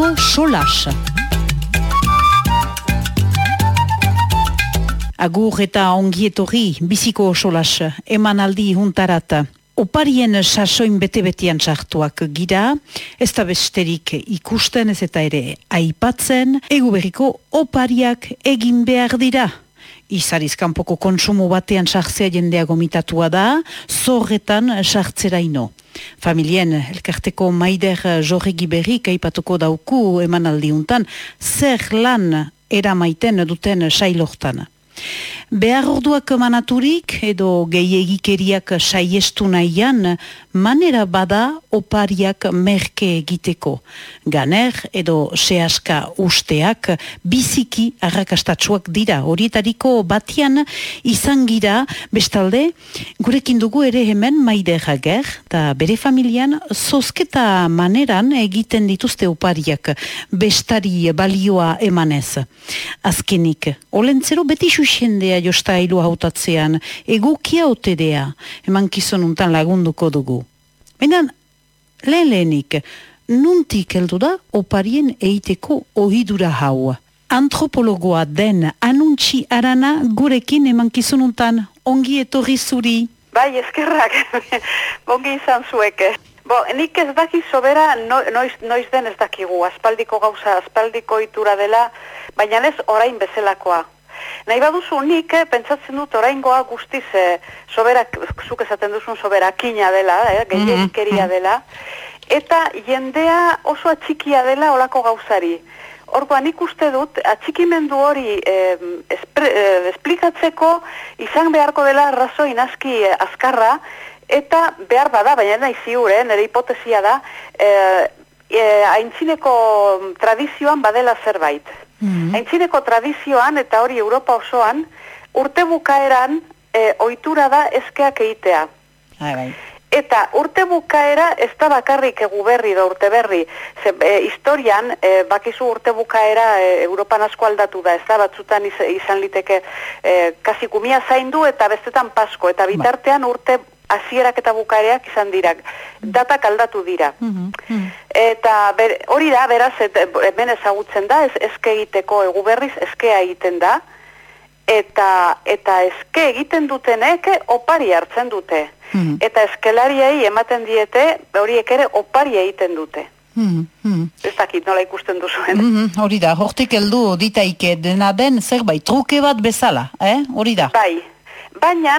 biziko solas. Agur eta ongietorri biziko solas emanaldi juntarat. Oparien sasoin bete-betian sartuak gira, ez da besterik ikusten ez eta ere aipatzen, egu berriko opariak egin behar dira. Izariz kanpoko konsumo batean sartzea jendea gomitatua da, zorretan sartzera ino. Familien, elkarteko maider jorregi berrik aipatuko dauku emanaldiuntan, zer lan eramaiten duten sailortan. Behar orduak manaturik edo gehiagikeriak saiestu nahian, manera bada opariak merke egiteko. Ganer edo sehaska usteak biziki arrakastatsuak dira. Horietariko batian izan gira, bestalde, gurekin dugu ere hemen maide jager, eta bere familian zozketa maneran egiten dituzte opariak bestari balioa emanez. Azkenik, olentzero beti xuxendea jostailu hautatzean, egukia otedea, eman kizonuntan lagunduko dugu. Baina, lehen lehenik, nuntik heldu da oparien eiteko ohidura hau. Antropologoa den anuntzi arana gurekin eman kizununtan, ongi etorri zuri. Bai, eskerrak, ongi izan zueke. Bo, nik ez daki sobera noiz, noiz den ez dakigu, aspaldiko gauza, aspaldiko itura dela, baina ez orain bezelakoa. Nahi baduzu nik, eh, pentsatzen dut oraingoa guztiz eh, soberak, zuk esaten duzun soberakina dela, eh, gehiagikeria mhm, dela, eta jendea oso atxikia dela olako gauzari. Orduan nik uste dut, atxikimendu hori eh, espre, eh, esplikatzeko izan beharko dela razo inazki eh, azkarra, eta behar bada, baina nahi ziur, eh, nire hipotesia da, eh, eh, haintzineko tradizioan badela zerbait. Mm Aintzineko tradizioan eta hori Europa osoan, urte bukaeran e, ohitura da eskeak egitea. Hai, bai. Eta urte bukaera ez da bakarrik egu berri da urte berri. Ze, e, historian, e, bakizu urte bukaera e, Europan asko aldatu da, ez da batzutan izan liteke e, kasikumia zaindu eta bestetan pasko. Eta bai. bitartean urte hasierak eta bukaereak izan dira. Datak aldatu dira. Mm Eta hori da, beraz, et, hemen ezagutzen da, ez, ezke egiteko egu berriz, ezkea egiten da, eta, eta ezke egiten dutenek opari hartzen dute. Mm Eta eskelariei ematen diete, horiek ere opari egiten dute. Mm -hmm. Ez dakit nola ikusten duzuen. Mm Hori da, hortik heldu ditaike dena den zerbait truke bat bezala, eh? Hori da. Bai, baina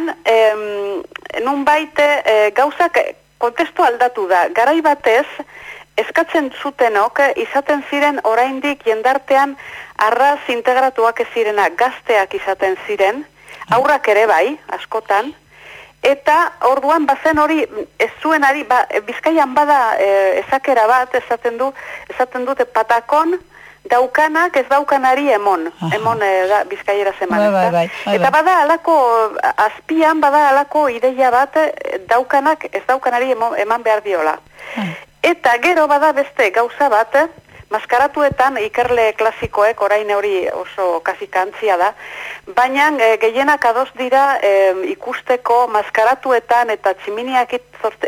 nun baite e, gauzak kontestu aldatu da. Garai batez, eskatzen zutenok izaten ziren oraindik jendartean arraz integratuak ez zirena gazteak izaten ziren, aurrak ere bai, askotan, eta orduan bazen hori ez zuen ari, ba, bizkaian bada e, ezakera bat, esaten du, esaten dute patakon, daukanak ez daukanari emon, Aha. emon e, da, bizkaiera zeman. Bai, bai, bai, bai, eta bada alako, azpian bada alako ideia bat eh, daukanak ez daukanari eman behar diola. Eta gero bada beste gauza bat, maskaratuetan ikerle klasikoek orain hori oso kasi kantzia da, baina e, gehienak ados dira ikusteko maskaratuetan eta tximiniak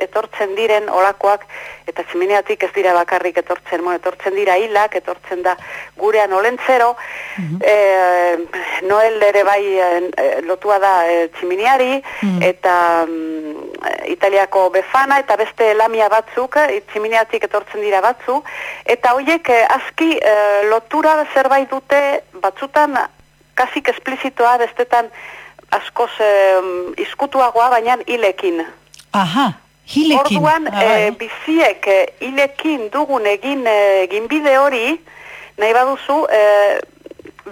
etortzen diren olakoak eta tximiniatik ez dira bakarrik etortzen, mo, etortzen dira hilak, etortzen da gurean olentzero, mm Noel ere bai e, lotua da e, tximiniari, mhm. eta mm, Italiako befana eta beste lamia batzuk, e, tximiniatik etortzen dira batzu, eta hoiek aski lotura zerbait dute batzutan kasik esplizitoa bestetan askoz e, izkutuagoa, baina hilekin. Aha. Hilekin. Orduan, ah, bai. biziek hilekin dugun egin, egin bide hori, nahi baduzu, e,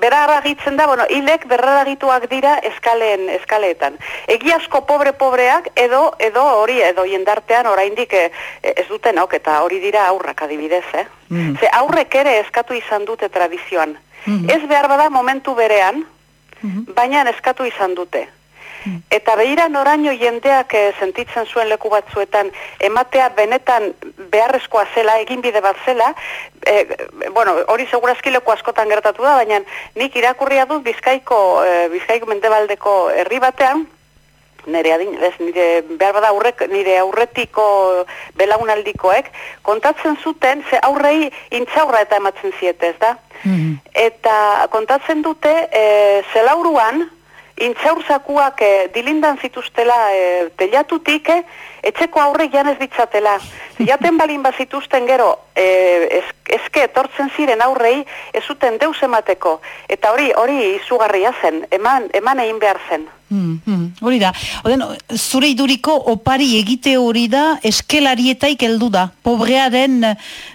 beraragitzen da, bueno, hilek beraragituak dira eskaleen, eskaleetan. Egiazko pobre-pobreak edo edo hori edo jendartean oraindik e, ez duten ok, eta hori dira aurrak adibidez, eh? Mm. Ze aurrek ere eskatu izan dute tradizioan. Mm Ez behar bada momentu berean, mm baina eskatu izan dute. Eta behira noraino jendeak e, sentitzen zuen leku batzuetan ematea benetan beharrezkoa zela, egin bide bat zela, e, bueno, hori segurazki leku askotan gertatu da, baina nik irakurria dut bizkaiko, e, bizkaiko mendebaldeko herri batean, nire adin, ez, nire, behar bada aurrek, nire aurretiko belaunaldikoek, kontatzen zuten, ze aurrei intxaurra eta ematzen zietez, da? Mm Eta kontatzen dute, e, zelauruan, intxaurzakuak e, dilindan zituztela e, telatutik, e, etxeko aurre janez ditzatela. Jaten balin bazituzten gero, e, eske etortzen ziren aurrei, ez zuten deus emateko. Eta hori, hori izugarria zen, eman, eman egin behar zen. Hmm, hmm, hori da. Oden, zure iduriko opari egite hori da, eskelarietaik heldu da. Pobrearen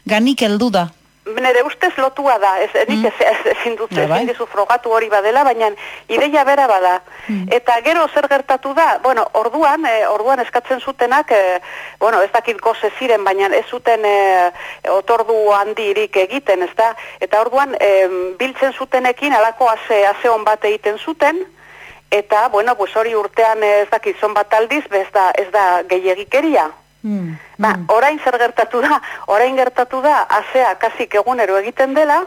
ganik heldu da. Nere ustez lotua da, ez, nik mm. ez, ez, ezin dut, bai, bai. frogatu hori badela, baina ideia bera bada. Mm. Eta gero zer gertatu da, bueno, orduan, e, orduan eskatzen zutenak, e, bueno, ez dakit goze ziren, baina ez zuten e, otordu handirik egiten, ez da? Eta orduan, biltzen zutenekin, alako ase, ase hon bat egiten zuten, eta, bueno, pues hori urtean ez dakit zon bat aldiz, ez da, ez da gehiagikeria. Mm, ba, mm. orain zer gertatu da, orain gertatu da, azea kasik egunero egiten dela,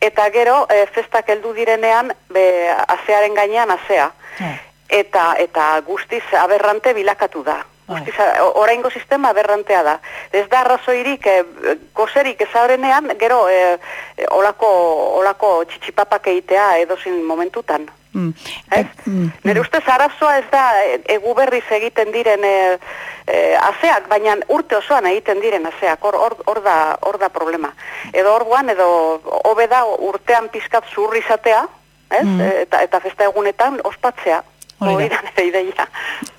eta gero e, festak heldu direnean, be, azearen gainean azea. Eh. Eta, eta guztiz aberrante bilakatu da. Bai. Guztiz, oraingo sistema aberrantea da. Ez da arrazoirik, e, gozerik ezaurenean, gero e, olako, olako txitsipapak egitea edozin momentutan. Mm. Ez? Mm. Nire ustez arazoa ez da egu berriz egiten diren e, e, azeak, baina urte osoan egiten diren azeak, hor, hor, da, hor da problema. Edo orduan, edo hobeda urtean pizkat zurri izatea, ez? Mm. Eta, eta festa egunetan ospatzea. Hori da ideia.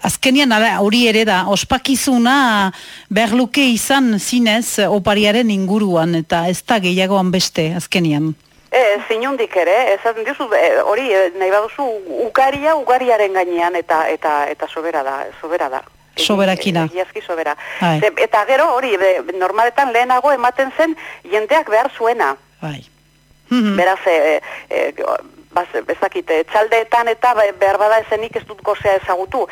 Azkenian, hori ere da, ospakizuna behar luke izan zinez opariaren inguruan, eta ez da gehiagoan beste, azkenian. E, zinundik ere, ezaten dizu, e, hori, e, nahi baduzu, ugaria, ugariaren gainean, eta eta eta sobera da, sobera da. Soberakina. Egiazki sobera. Bai. eta gero, hori, normaletan lehenago ematen zen, jendeak behar zuena. Bai. Beraz, e, e, baz, bezakite, txaldeetan eta behar bada ezenik ez dut gozea ezagutu.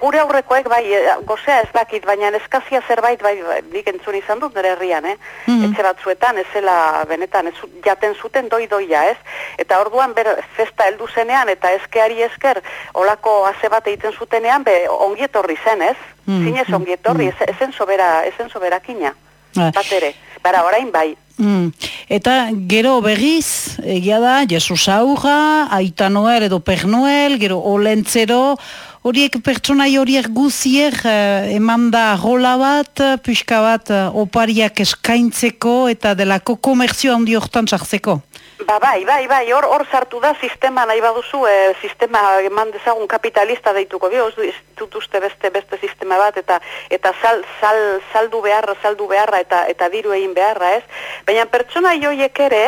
gure aurrekoek bai, e, gozea ez dakit, baina eskazia zerbait bai, bai nik entzun izan dut nire herrian, eh? Mm etxe batzuetan, ez zela benetan, ez jaten zuten doi doia, ez? Eta orduan ber, festa heldu zenean eta eskeari esker olako haze bat egiten zutenean, be, ongietorri zen, ez? Mm Zinez ongietorri, mm ezen sobera, ezen soberakina. Ah. Bat ere, bara orain bai. Mm. Eta gero begiz, egia da, Jesus Aurra, Aita Noel edo Per Noel, gero Olentzero, horiek pertsonai horiek guziek eh, eman da rola bat, pixka bat eh, opariak eskaintzeko eta delako komerzio handi hortan sartzeko. Ba, bai, bai, bai, hor, hor sartu da sistema nahi baduzu, e, sistema eman dezagun kapitalista deituko, bi, ez dut uste beste, beste sistema bat, eta eta sal, sal, saldu beharra, saldu beharra, eta eta diru egin beharra, ez? Baina pertsona joiek ere,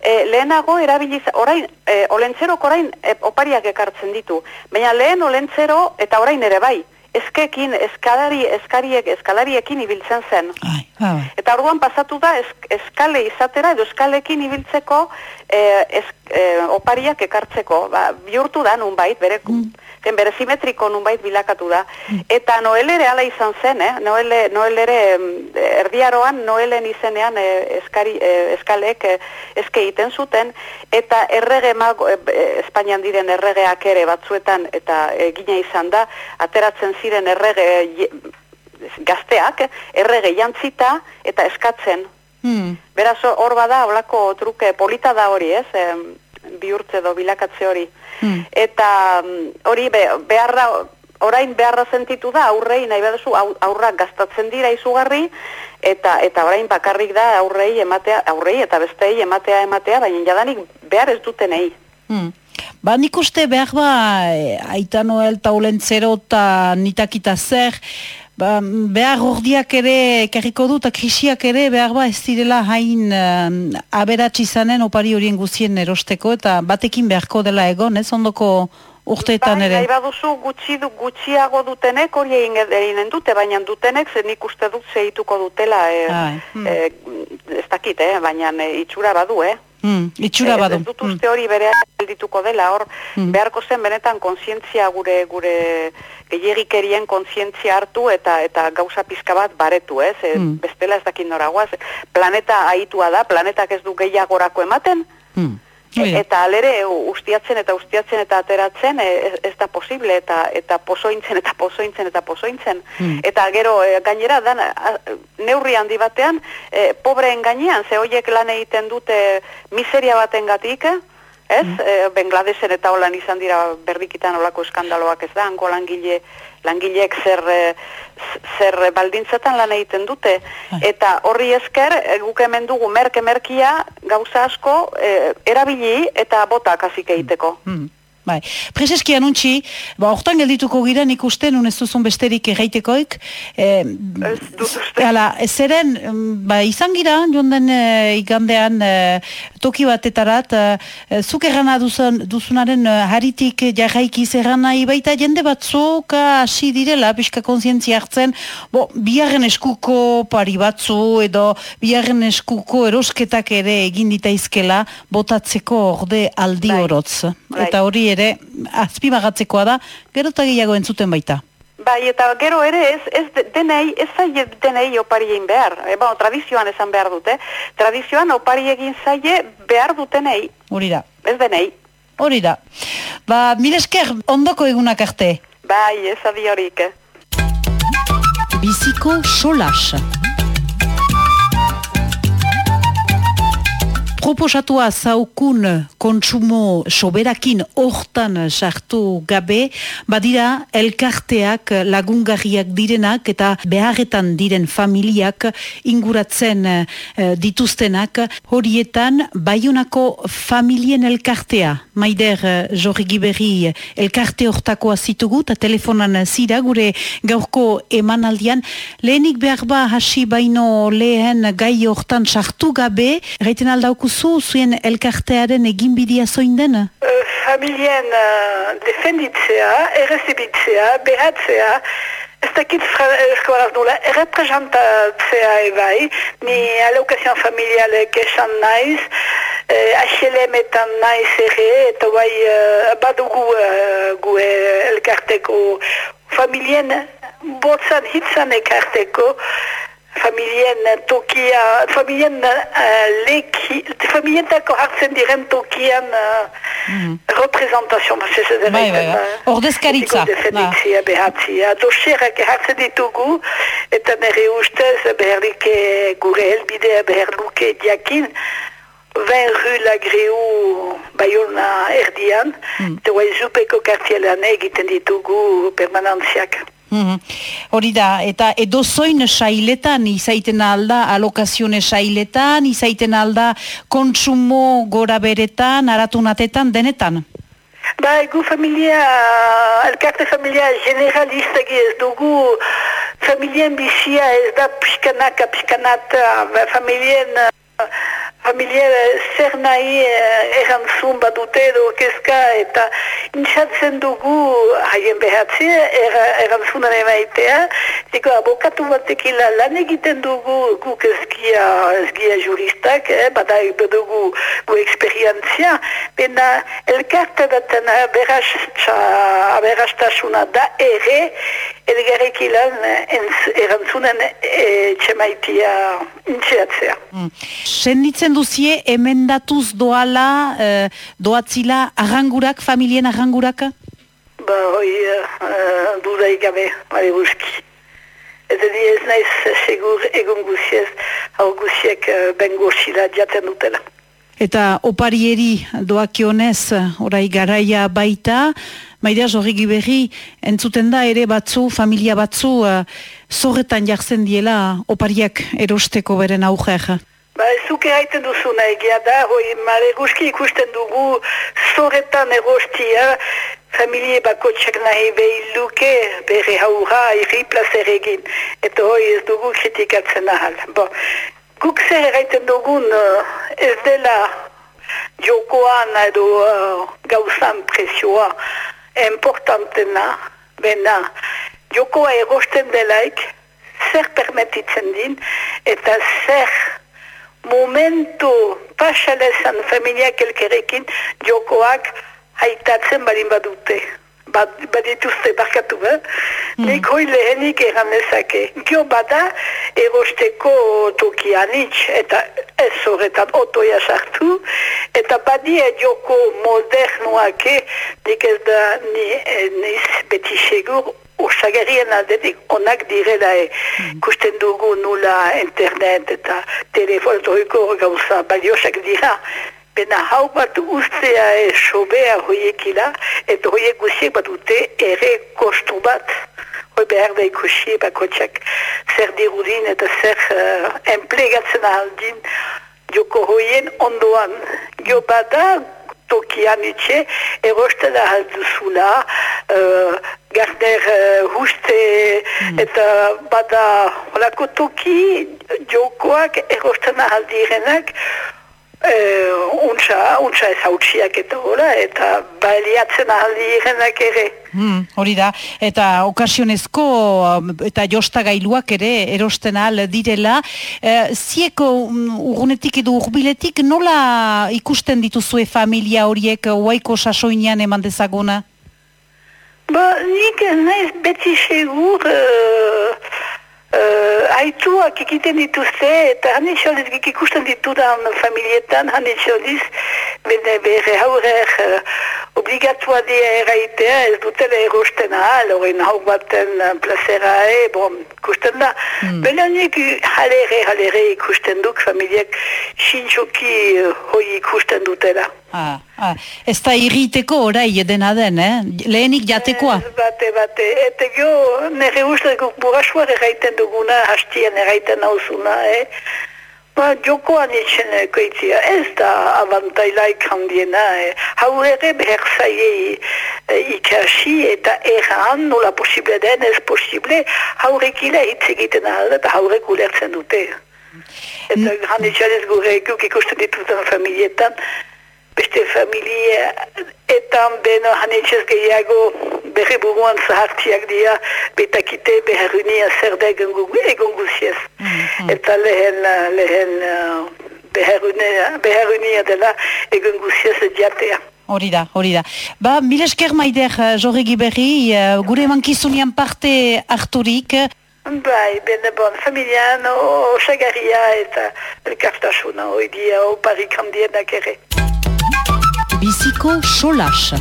e, lehenago erabiliz, orain, e, olentzerok orain e, opariak ekartzen ditu, baina lehen olentzero, eta orain ere bai, eskekin, eskalari, eskariek, eskalariekin ibiltzen zen. Ai, bai. Eta orduan pasatu da eskale izatera edo eskalekin ibiltzeko e, opariak ekartzeko. Ba, bihurtu da nun bait, bere, mm. bere simetriko nun bait bilakatu da. Mm. Eta Noel ere ala izan zen, eh? Noel, Noel ere erdiaroan Noelen izenean e, eskari, e, eskaleek e, eske egiten zuten, eta errege mago, Espainian diren erregeak ere batzuetan eta egina izan da, ateratzen ziren errege gazteak, errege jantzita eta eskatzen. Hmm. Beraz, hor bada, holako truke polita da hori, ez? E, bihurtze do bilakatze hori. Hmm. Eta mm, hori beharra, orain beharra sentitu da, aurrei nahi behazu, aurrak gaztatzen dira izugarri, eta eta orain bakarrik da aurrei ematea, aurrei eta bestei ematea ematea, baina jadanik behar ez dutenei. Hmm. Ba, nik uste behar ba, e, aita noel taulentzero eta nitakita zer, ba, behar ordiak ere, karriko du, eta krisiak ere, behar ba, ez direla hain uh, aberatsi zanen opari horien guzien erosteko, eta batekin beharko dela egon, ez ondoko urteetan bai, ere. Bai, baduzu gutxi du, gutxiago dutenek hori egin dute, baina dutenek zen nik uste dut zeituko dutela, e, hmm. e, ez dakit, eh, baina e, itxura badu, eh. Mm, itxura eh, badu. Ez dut uste hori bere dituko dela, hor mm. beharko zen benetan kontzientzia gure gure gehiagikerien kontzientzia hartu eta eta gauza pizka bat baretu, ez? Mm. Bestela ez dakit noragoaz, planeta aitua da, planetak ez du gehiagorako ematen, mm. Eta alere ustiatzen eta ustiatzen eta ateratzen ez, ez da posible eta eta pozointzen eta pozointzen eta pozointzen hmm. eta gero e, gainera dan neurri handi batean e, pobreen gainean ze hoiek lan egiten dute miseria batengatik ez mm. e, Bangladesen eta holan izan dira berdikitan olako eskandaloak ez da hango langile langileek zer zer baldintzetan lan egiten dute bai. eta horri esker e, guk hemen dugu merke merkia gauza asko e, erabili eta botak hasik egiteko mm. Bai. Prezeski anuntzi, ba, hortan geldituko gira nik uste, nun ez duzun besterik erraitekoik. E, ez eren, ba, izan gira, joan den e, igandean e, toki batetarat, e, zuk errana duzun, duzunaren e, haritik jarraiki zerrana baita jende bat zoka hasi direla, pixka konsientzia hartzen, bo, biharren eskuko pari batzu, edo biharren eskuko erosketak ere egin ditaizkela, botatzeko orde aldi bai. orotz. Bai. Eta hori ere azpimagatzekoa da, gero eta gehiago entzuten baita. Bai, eta gero ere ez, ez denei, ez zaie denei opari egin behar. E, bueno, tradizioan esan behar dute. Tradizioan opari egin zaie behar dutenei. Hori da. Ez denei. Hori da. Ba, milesker, ondoko egunak arte. Bai, ez adi horik. Biziko solas. Proposatua zaukun kontsumo soberakin hortan sartu gabe, badira elkarteak lagungarriak direnak eta beharretan diren familiak inguratzen eh, dituztenak horietan baiunako familien elkartea. Maider uh, Jorri Giberri elkarte hortakoa zitugu eta telefonan zira gure gaurko emanaldian. Lehenik behar ba hasi baino lehen gai hortan sartu gabe, reiten aldaukuz duzu zuen elkartearen eginbidia zoin den? Uh, familien uh, defenditzea, errezibitzea, behatzea, ez dakit eskoraz nula, errepresentatzea ebai, ni alokazion familialek esan naiz, uh, HLM-etan naiz ere, eta bai uh, badugu uh, gu elkarteko familien botzan hitzan ekarteko, familien tokia, familien uh, leki, familien tako hartzen diren tokian uh, mm. representazio, bai, bai, bai. ordezkaritza. Defenditzia behatzia. Doxerak hartzen ditugu, eta nire ustez beharrik gure helbidea behar luke diakin, Ben ru la greu bayona erdian, mm. te guai zupeko kartielan egiten ditugu permanentziak. Mhm. Hori da, eta edo zoin sailetan izaiten alda, alokazione sailetan, izaiten alda kontsumo gora beretan, aratunatetan, denetan? Ba, egu familia, elkarte familia generalista ez dugu, familien bizia ez da piskanaka, piskanata, ba, familien... Familia zer nahi eh, erantzun badute edo kezka eta intxatzen dugu haien behatzi erantzunan emaitea. Ziko abokatu batekila lan egiten dugu guk ezgia, ezgia juristak, eh, bada dugu gu eksperientzia. Bena elkarte daten aberastasuna da ere elgarek ilan erantzunan e, txemaitia intxatzea. Mm duzie emendatuz doala, uh, doatzila arrangurak, familien arrangurak? Ba, hoi, uh, dudaik gabe, bari buski. Ez edi ez naiz segur egun guziez, hau guziek uh, ben goxila diaten dutela. Eta oparieri doakionez, orai garaia baita, Maidea Jorrigi berri, entzuten da ere batzu, familia batzu, uh, zorretan jartzen diela opariak erosteko beren aurrer. Ba, zuke haiten duzuna egia da, hoi, mare guzki ikusten dugu zoretan erostia, familie bako txak nahi behi luke, bere haura, irri plazer egin, eta hoi ez dugu kritikatzen ahal. Bo, guk zer haiten dugun uh, ez dela jokoan edo uh, gauzan presioa importantena, bena, jokoa erosten delaik, zer permetitzen din, eta zer momentu pasalezan familiak elkerekin jokoak haitatzen balin badute. bad, badituzte barkatu, eh? Mm. Nik hoi lehenik egan ezake. Gio bada erosteko toki anitz, eta ez horretan otoia sartu, eta badia joko modernuake, nik ez da ni, eh, niz beti segur, Osagerien aldetik onak direla e, mm. kusten dugu nula internet eta telefonotoriko gauza baliosak dira. Bena hau bat ustea e sobea hoiekila, eta hoiek guziek bat dute ere kostu bat. Hoi behar da ikusi bakotxak zer dirudin eta zer uh, enplegatzen aldin joko hoien ondoan. Jo bada tokian itxe, eroste da alduzula, uh, garder uh, huste mm. eta bada holako toki jokoak erosten aldirenak, Uh, untsa, untsa ez hautsiak eta hola, eta baliatzen ahaldi irenak ere. Hmm, hori da, eta okasionezko eta jostagailuak ere erosten ahal direla. Uh, zieko um, urgunetik edo urbiletik nola ikusten dituzue familia horiek oaiko sasoinean eman dezaguna? Ba, nik naiz beti segur... Uh, Aituak egiten dituzte eta hane txoliz ikusten ditudan familietan hane txoliz bene bere haurer uh, obligatua dia eraitea ez dutela erosten ahal horrein hau baten uh, plazera e, bon, ikusten da mm. bene honek halere halere ikusten duk familiek xintxoki uh, hoi ikusten dutela Ah, ah. Ez da irriteko orai dena den, eh? lehenik jatekoa. Ez bate, bate. Eta gio, nire uste burasuar erraiten duguna, hastian erraiten hauzuna, eh? Ba, jokoan itxen koitzia, ez da abantailaik handiena, eh? Hau ere behar zaie eh, ikasi eta erran nola posible den, ez posible, haurekila hitz egiten ahal, eta haurek ulertzen dute. Eta mm. handitxarez gure ikusten dituzen familietan, beste familie etan beno hanetxez gehiago berre buruan zahartiak dira betakite beharunia zer da egon guziez. Mhm. Eta lehen, lehen beharunia dela egon guziez diatea. Hori da, hori da. Ba, milesker maider, jorregi berri, gure mankizunian parte harturik. Bai, bene bon, familian, osagaria eta elkartasuna, oidia, oparik handienak ere. Biziko solas.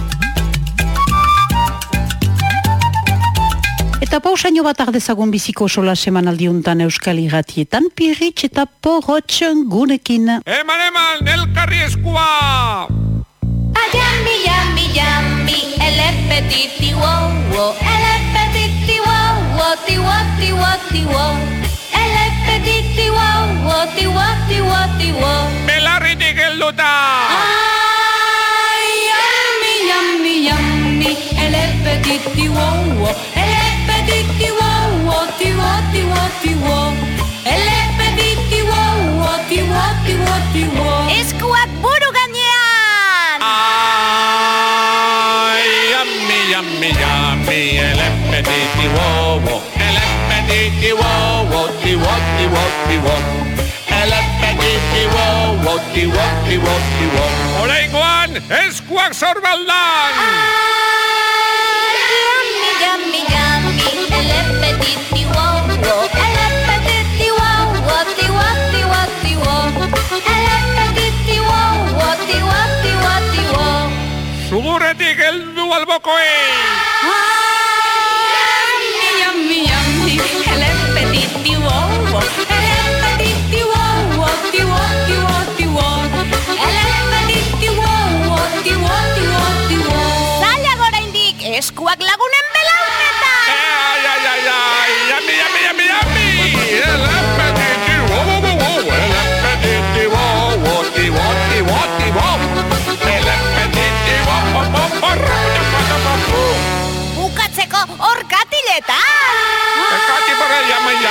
Eta pausaino bat ardezagun biziko solas eman aldiuntan euskal iratietan, pirritx eta porrotxen gunekin. Eman, eman, elkarri eskua! Yammi, yammi, yammi, ele petiti wo, wo, ele petiti wo, wo, ti wo, ti wo, ti wo. Ele petiti wo, wo, ti bimbi e le petitti wow e le petitti wow ti wow ti wow ti wow est petite petitti wow ti wow ti wow ti wow Eskuak buru gainean! Ai, yummy, yummy, yummy, e le petitti wow e le petitti wow ti wow ti wow ti wow Oraingoan eskuak zorbaldan! Ah! Ti wo. Oraingoan, eskuak zorbaldan. Ah! Sudurretik heldu albokoe! Yummy, yummy, yummy, ele petiti wo, ele petiti wo, wo, ti wo, ti wo, ti wo. Ele petiti wo, wo, ti wo, ti wo, ti wo. Zaila gora indik, eskuak lagunen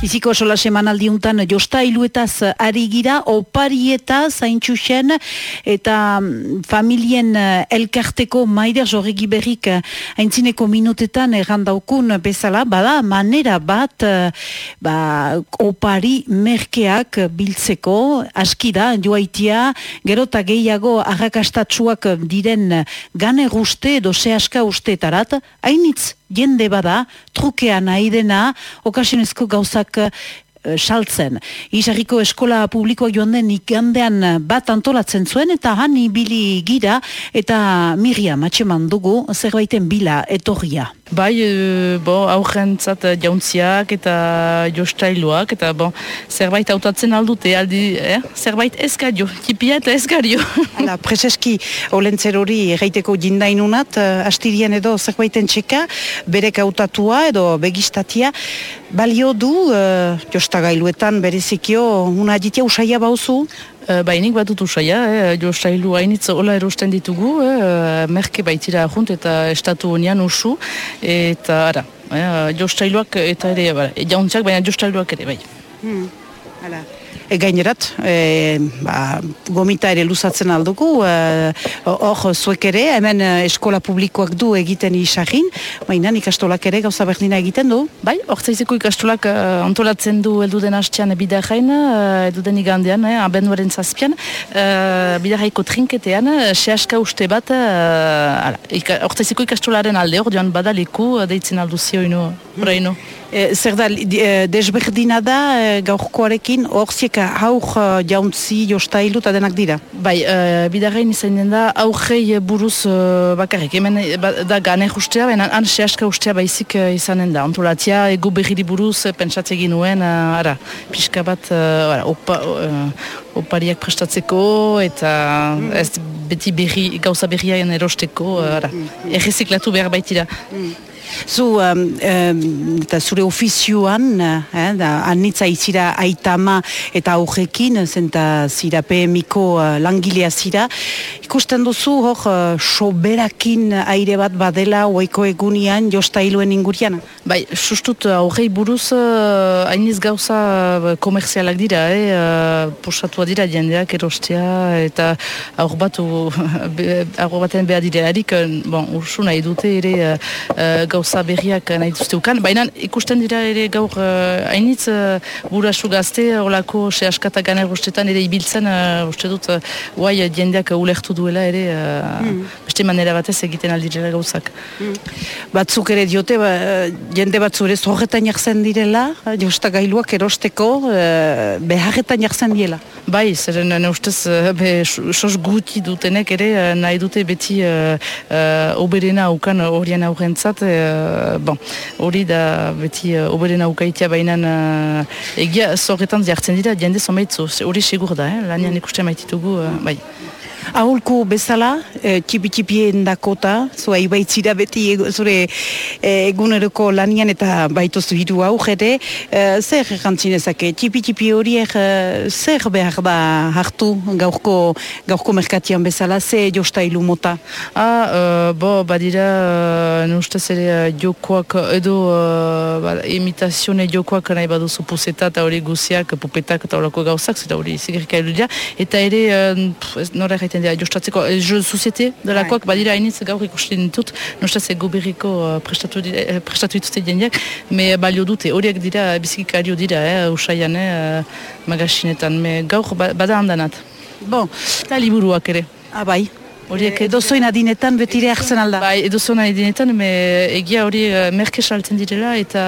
Iziko sola semanaldi untan jostailuetaz ari gira, oparietaz haintxusen, eta mm, familien eh, elkarteko maider jorregi berrik eh, haintzineko minutetan errandaukun bezala, bada manera bat eh, ba, opari merkeak biltzeko, aski da, joaitia, gero eta gehiago arrakastatsuak diren gane guste edo sehaska ustetarat, hainitz jende bada, trukean nahi dena, okasionezko gauzak eh, saltzen. Isarriko eskola publikoa joan den ikandean bat antolatzen zuen eta han ibili gira eta Miriam atxeman dugu zerbaiten bila etorria. Bai, e, bo, aurrentzat jauntziak eta jostailuak, eta bo, zerbait hautatzen aldute, aldi, eh? zerbait eskario, tipia eta eskario. Hala, preseski olentzer hori erraiteko jindainunat, uh, astirian edo zerbaiten txeka, berek hautatua edo begistatia, balio du uh, jostagailuetan berezikio, una ditia usaia bauzu? Uh, Bainik bat dut usaia, eh, jostailu hainitz hola erosten ditugu, eh, merke baitira ahunt eta estatu honian usu, eta ara, eh, jostailuak eta ere, bara, jauntziak, baina jostailuak ere, bai. Hmm. Hala. E, gainerat, e, ba, gomita ere luzatzen aldugu, e, hor zuek ere, hemen e, eskola publikoak du egiten isagin, baina ikastolak ere gauza berdina egiten du. Bai, ortsaizeko ikastolak uh, antolatzen du elduden hastean bidarrain, uh, elduden igandean, eh, abenduaren zazpian, uh, bidarraiko trinketean, sehaska uste bat, uh, ortsaizeko ikastolaren alde hor, joan badaleku, uh, deitzen alduzio ino, oraino. E, zer da, di- e, desberdina da e, gaurkoarekin, hor zieka haur e, jauntzi jostailu eta denak dira. Bai, uh, bidarrain izan den da, aurrei buruz uh, bakarrik, hemen eh, ba, da gane ustea, baina han sehaska ustea baizik uh, izanen da. Antolatia, ego berriri buruz, pentsatze nuen, uh, ara, pixka bat, ara, opa, opariak prestatzeko, eta ez beti berri, gauza berriaen erosteko, ara, erreziklatu behar baitira. Zu, um, um, zure ofizioan, eh, anitza izira aitama eta aurrekin, zenta zira PMiko uh, langilea zira, ikusten duzu hor uh, soberakin aire bat badela oiko egunian jostailuen ingurian. Bai, sustut aurrei buruz uh, hainiz gauza uh, komerzialak dira, eh? uh, posatua dira jendeak erostea eta aur bat aur baten behar direlarik, bon, ursu nahi dute ere uh, gauza berriak nahi duzte ukan, baina ikusten dira ere gaur uh, hainitz uh, burasu gazte olako sehaskata ganer ustetan ere ibiltzen, uh, uste dut, uh, guai uh, jendeak ulertu duela ere uh, beste manera batez egiten aldirela gauzak. Batzuk ere diote, ba, eh, jende batzu ere zorretan jartzen direla, eh, jostagailuak erosteko eh, beharretan jartzen diela. Bai, zeren ne ustez, eh, be, so- sos guti dutenek ere eh, nahi dute beti uh, uh, oberena aukan horien aurrentzat, eh, bon, hori da beti uh, oberena aukaitia bainan uh, egia zorretan jartzen dira jende zomaitzu, hori segur da, eh? lanian ikusten maititugu, uh, bai. Aholku bezala, e, txipi-txipien dakota, zua ibaitzira beti ego- zure e, eguneroko lanian eta baituzu hiru aur ere, e, zer jantzinezake, txipi-txipi horiek e, zer behar da hartu gaurko, gaurko merkatian bezala, ze jostailu mota? Ah, uh, bo, badira, uh, ne ustez ere jokoak, edo uh, ba, imitazione jokoak nahi baduzu puseta eta hori guziak, pupetak eta horako gauzak, zeta hori zigerika dira, eta ere, uh, pff, nora egiten dira, jostatzeko, eh, jo soziete delakoak, badira hainitz gaur ikusten ditut, ne ustez ego berriko uh, prestatu, dira- eh, prestatu dituzte jendeak, me balio dute, horiek dira, bizikikario dira, eh, usaian, eh, magasinetan, me gaur ba- bada handanat. Bon, Eta liburuak ere. abai, Horiek edo zoin adinetan betire hartzen alda. Bai, edo zona edinetan, me egia hori merke saltzen direla eta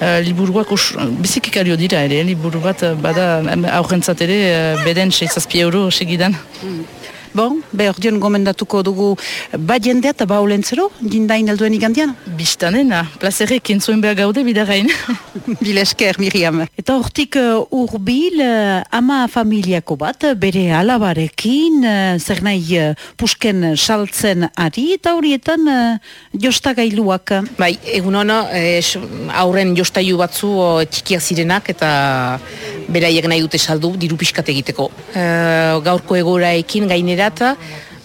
uh, liburuak bizikikario dira ere, liburu bat bada aurrentzat ere beden 6 euro segidan. Bon, be ordeon gomendatuko dugu ba jendea eta ba olentzero, jindain elduen igandian. Biztanena, plazerrek entzuen behar gaude bidarain. Bilesker, Miriam. Eta hortik uh, urbil uh, ama familiako bat, bere alabarekin, uh, zer nahi pusken saltzen ari, eta horietan uh, jostagailuak. Bai, egun hona, aurren jostailu batzu o, txikiak zirenak eta beraiek nahi dute saldu diru pixkat egiteko. E, gaurko egoraekin gainerata,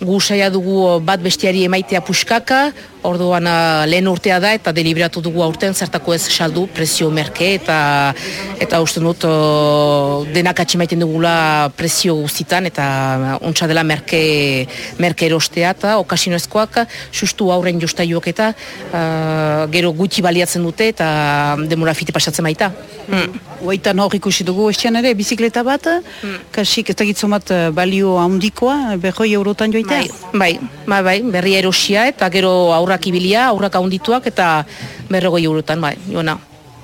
gu saia dugu o, bat bestiari emaitea puskaka, Orduan uh, lehen urtea da eta deliberatu dugu aurten zertako ez saldu prezio merke eta eta uste dut uh, denak atximaiten dugula prezio guztitan eta ontsa dela merke, merke erostea eta okasinozkoak sustu aurren jostaiuak eta uh, gero gutxi baliatzen dute eta demora fite pasatzen baita. Mm. Oaitan hor ikusi dugu estian ere, bizikleta bat, kasik ez dakitzomat balio handikoa, berroi eurotan joitea? Bai, bai, bai, bai, berria erosia eta gero aurrak ibilia, aurrak handituak eta berrogoi eurotan, bai, joana.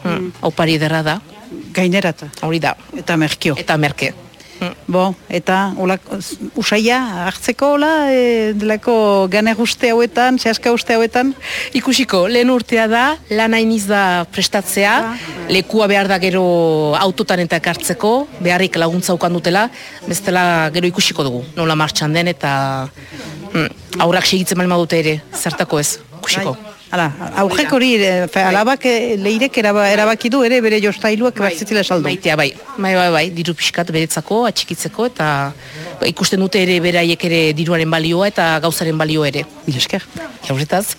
Mm. Opari ederra da, Gainerata. hori da, Eta merkio. eta merke. Bo, eta olak, usaia hartzeko hola, e, delako gane uste hauetan, sehaska uste hauetan, Ikusiko, lehen urtea da, lan hainiz da prestatzea, lekua behar da gero autotan eta ekartzeko, beharrik laguntza ukan dutela, bestela gero ikusiko dugu, nola martxan den eta mm, aurrak segitzen bali dute ere, zertako ez, ikusiko. Hala, aurrek hori, e, fe, alabak e, leirek eraba, erabaki du ere bere jostailuak bai, saldu. Maitea, bai, bai, bai, bai, diru pixkat beretzako, atxikitzeko, eta ba, ikusten dute ere beraiek ere diruaren balioa eta gauzaren balio ere. Mila esker. Jaurretaz.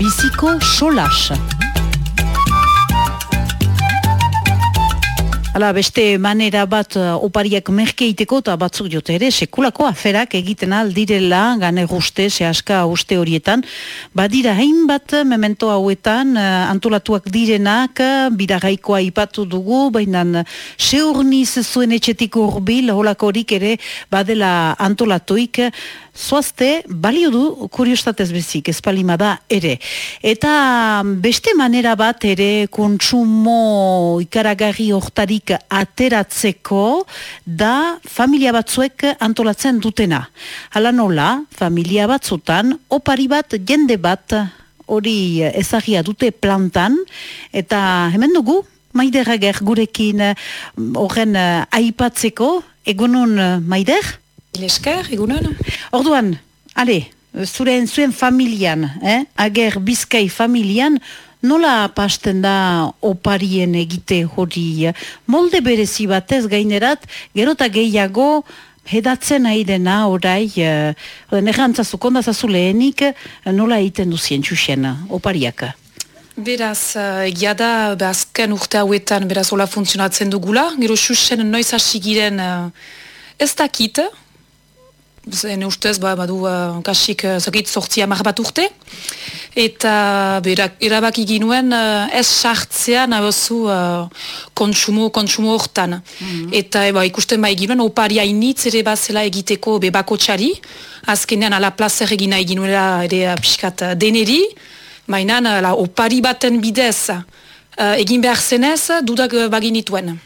Biziko solas. Hala, beste manera bat uh, opariak merkeiteko eta batzuk jote ere, sekulako aferak egiten aldirela, gane guzte, sehaska uste horietan, badira hainbat memento hauetan uh, antolatuak direnak, uh, bidagaikoa ipatu dugu, baina seurniz zuen etxetik urbil, holakorik ere badela antolatuik, zoazte, balio du kuriostatez bezik, espalima da ere. Eta beste manera bat ere kontsumo ikaragarri hortarik ateratzeko da familia batzuek antolatzen dutena. Hala nola, familia batzutan, opari bat, jende bat, hori ezagia dute plantan, eta hemen dugu, Maider gurekin eh, horren eh, aipatzeko, egunon Maider? Ilesker, egunon? Orduan, ale, zuen, zuen familian, eh? ager bizkai familian, nola pasten da oparien egite hori? Molde berezi batez gainerat, gerota gehiago, hedatzen nahi dena orai, eh, nerantzazu, kondazazu lehenik, nola egiten duzien txusen opariak? Beraz, uh, egia da, be azken urte hauetan, beraz, hola funtzionatzen dugula. Gero, xuxen noiz hasi giren uh, ez dakit, zen ustez, ba, badu, uh, kasik, uh, zakit, sortzi amar bat urte. Eta, berak, erabaki ginuen, uh, ez sartzea, nabozu, uh, kontsumo, kontsumo hortan. Eta, eba, ikusten bai ginuen, opari hainitz ere bazela egiteko bebako txari. Azkenean, ala plazer egina eginuela ere pixkat deneri. Baina, uh, la, opari baten bidez, uh, egin behar zenez, dudak baginituen.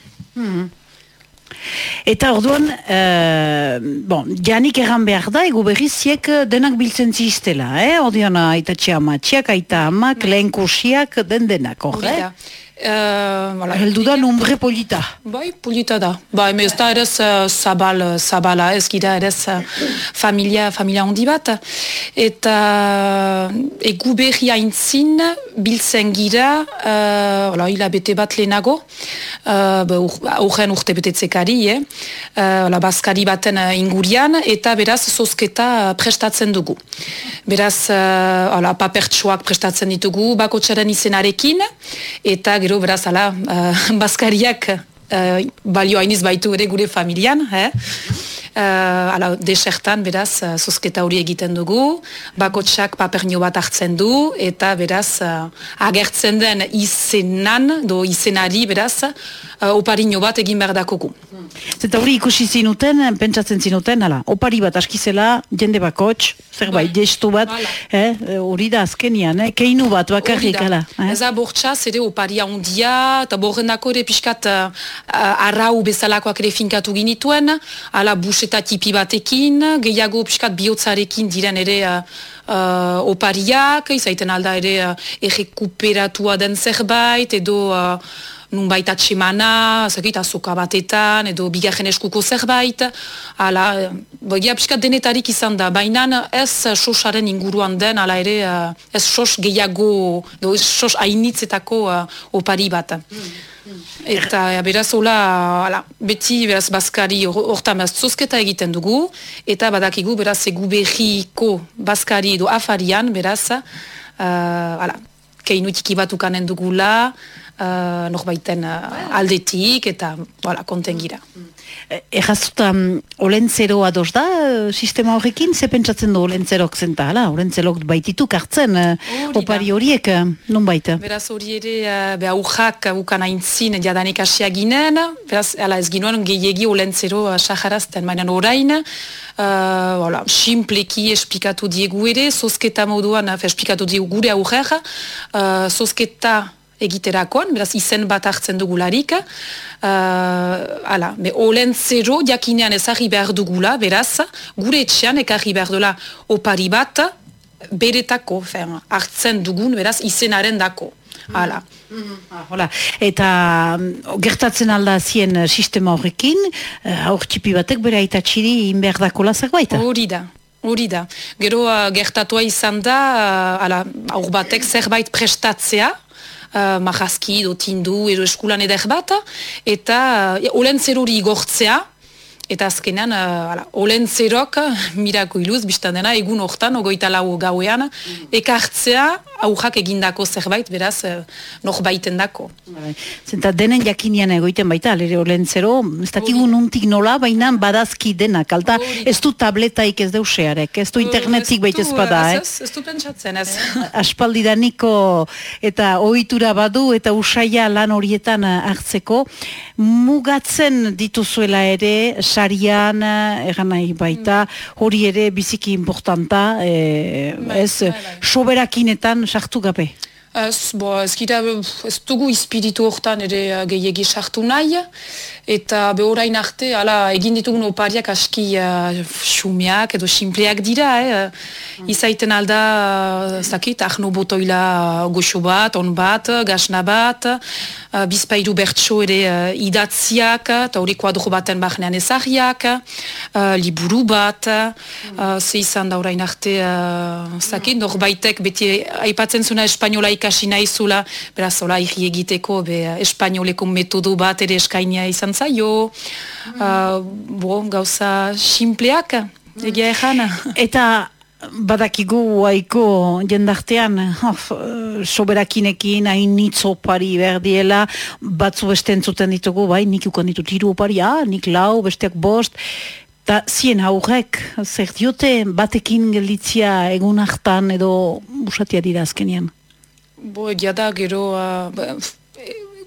Eta orduan, uh, bon, janik erran behar da, egu berriziek denak biltzen ziztela, eh? Orduan, aita txiamatxiak, aita amak, lehen kursiak, den denak, hor, eh? Uh. Heldu da nombre polita. Bai, polita da. Bai, ez da ere zabal, zabala, ez gira ere familia, familia handi bat. Eta egu berri haintzin biltzen gira, uh, hola, hilabete bat lehenago, uh, urgen urte betetzekari, eh? uh, hola, bazkari baten uh, ingurian, eta beraz zozketa uh, prestatzen dugu. Beraz, uh, hola, papertsuak prestatzen ditugu, bakotxaren izenarekin, eta gero beraz ala, uh, bazkariak uh, balio hainiz baitu ere gure familian, eh? Uh, ala, desertan, beraz, uh, zozketa hori egiten dugu, bakotsak papernio bat hartzen du, eta beraz, uh, agertzen den izenan, do izenari, beraz, uh, oparino bat egin behar dakogu. Zeta hori ikusi zinuten, pentsatzen zinuten, hala, opari bat askizela, jende bakots, zerbait, gestu bat, Hala. eh, hori da azkenian, eh, keinu bat bakarrik, Hori hala. Eh? Ez da bortxaz ere oparia ondia, eta borrendako ere pixkat uh, arrau bezalakoak ere finkatu ginituen, ala bus eta tipi batekin, gehiago pixkat bihotzarekin diren ere uh, opariak, izaiten alda ere uh, errekuperatua den zerbait, edo uh, nunbait atxemana, zakit, azoka batetan, edo bigarren eskuko zerbait, ala, begia pixkat denetarik izan da, baina ez sosaren inguruan den, ala ere, eh, ez sos gehiago, edo ez sos hainitzetako uh, opari bat. Eta ja, beraz hola, ala, beti beraz bazkari hor- hortan beraz zozketa egiten dugu, eta badakigu beraz egu berriko bazkari edo afarian beraz, uh, ala, keinu txiki bat ukanen dugula, uh, norbaiten uh, aldetik, eta voilà, konten gira. Errazuta, um, olentzero ados da eh, sistema horrekin, ze pentsatzen du olentzerok zenta, hala, olentzerok baitituk hartzen da. opari horiek, non baita? Beraz hori ere, beha urrak ukan aintzin jadanik asia ginen, beraz, ala ez ginoen gehiegi olentzero saharazten, mainan orain, uh, voilà, simpleki esplikatu diegu ere, zozketa moduan, esplikatu diegu gure aurrer, uh, zozketa egiterakoan, beraz izen bat hartzen dugularik, uh, ala, be olentzero jakinean ezagri behar dugula, beraz, gure etxean ekarri behar dela opari bat, beretako, fen, hartzen dugun, beraz, izenaren dako. Hala. Ah, hola. Eta mm, gertatzen alda zien eh, sistema horrekin, uh, aur txipi batek bere aitatxiri inber dakola zerbait. Hori da. Hori da. Gero uh, gertatua izan da, uh, ala, aur batek zerbait prestatzea, uh, marrazki, edo tindu, edo eskulan eder bat, eta uh, olen zerori igortzea, eta azkenean, uh, ala, olen zerok, mirako iluz, biztan dena, egun hortan, ogoita lau gauean, ekartzea, aurrak egindako zerbait, beraz, uh, norbaiten dako. Bai. Zenta denen jakinian egoiten baita, lere olentzero, ez dakigu nuntik nola, baina badazki denak, alta ez du tabletaik ez deusearek, ez du internetik baita ez bada, eh? Ez, ez du pentsatzen, ez. aspaldidaniko eta ohitura badu eta usaia lan horietan eh, hartzeko mugatzen dituzuela ere sarian eh, egan nahi baita hori ere biziki importanta eh, Bai, ez bai, bai. soberakinetan sartu gabe Ez, bo, ez gira, ez dugu espiritu hortan ere uh, gehiegi sartu nahi, eta be orain arte, ala, egin ditugun opariak aski uh, xumeak edo simpleak dira, eh? Izaiten alda, uh, zakit, ahno botoila uh, goxo bat, on bat, gasna bat, uh, bizpairu bertso ere uh, idatziak, eta hori kuadro baten barnean ezagriak, uh, liburu bat, uh, ze izan da orain arte, uh, zakit, norbaitek beti aipatzen zuna espainola ikasi nahi zula, beraz, hola, irri egiteko, be, espainoleko metodo bat ere eskainia izan zaio, uh, bo, gauza simpleak, egia ezan. eta badakigu haiko jendartean of, eh, soberakinekin hain nitz opari berdiela batzu beste entzuten ditugu bai nik ukan ditut hiru opari ah, nik lau besteak bost. Eta zien haurrek zer diote batekin gelditzia egun hartan edo usatia dira azkenian Bo, egia da, gero, uh,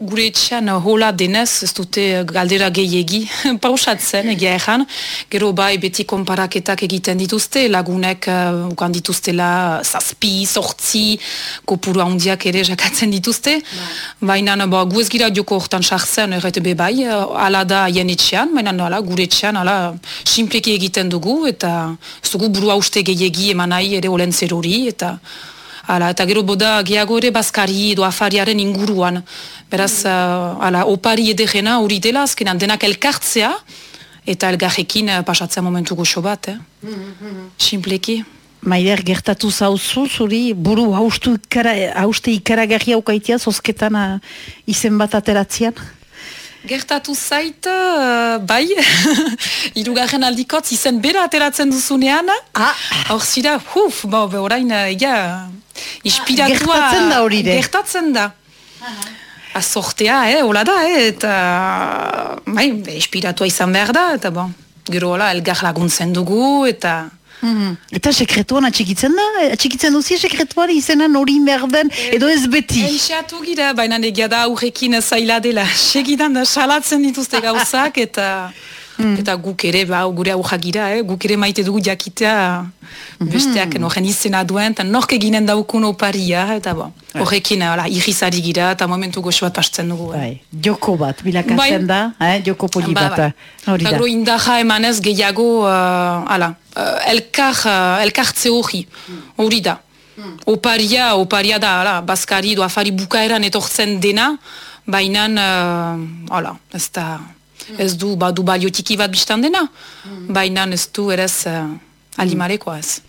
gure etxean hola denez, ez dute galdera gehiegi pausatzen, egia ezan. Gero bai beti konparaketak egiten dituzte, lagunek uh, ukan dituztela zazpi, sortzi, kopuru handiak ere jakatzen dituzte. Baina ba, gu ez gira joko hortan sartzen, errete be bai, ala da haien etxean, baina ala, gure etxean, ala, simpleki egiten dugu, eta ez dugu burua uste gehiegi eman nahi ere olen zerori, eta Hala, eta gero boda gehiago ere bazkari edo afariaren inguruan. Beraz, uh, ala, opari edegena hori dela, azkenan denak elkartzea, eta elgarrekin uh, pasatzea momentu goxo bat, eh? Simpleki. Maider gertatu zauzu, zuri buru haustu ikara, hauste ikaragarria ukaitia zozketan ah, izen bat ateratzean? Gertatu zait, uh, bai, irugarren aldikotz izen bera ateratzen duzunean, Ah. hor zira, huf, ba, be, orain, uh, ja, inspiratua... gertatzen da hori. Gertatzen da. Azortea, eh, hola da, eh, eta, bai, inspiratua izan behar da, eta bon, gero hola, elgar laguntzen dugu, eta... Eta sekretuan atxikitzen da? Atxikitzen duzi sekretuan izenan hori merden edo ez beti? Eixatu gira, baina egia da aurrekin zaila dela. Segidan da salatzen dituzte gauzak eta eta guk ere, ba, gure aurrak gira, eh? guk ere maite dugu jakitea besteak noren izena duen, eta nork eginen daukun oparia, eta bo, horrekin hala, irrizari gira, eta momentu goxo bat pasten dugu. eh. Bai, joko bat, bilakatzen Bai. da, eh? joko poli Ba, bat. bai. Hori Eta da. gero indarra emanez gehiago, uh, ala, uh, elkar, uh, elkartze hori, hori da. Oparia, oparia da, ala, bazkari do afari bukaeran etortzen dena, baina, uh, ala, ez da, ez du, badu baliotiki bat biztan dena, baina ez du erez uh, alimarekoa ez.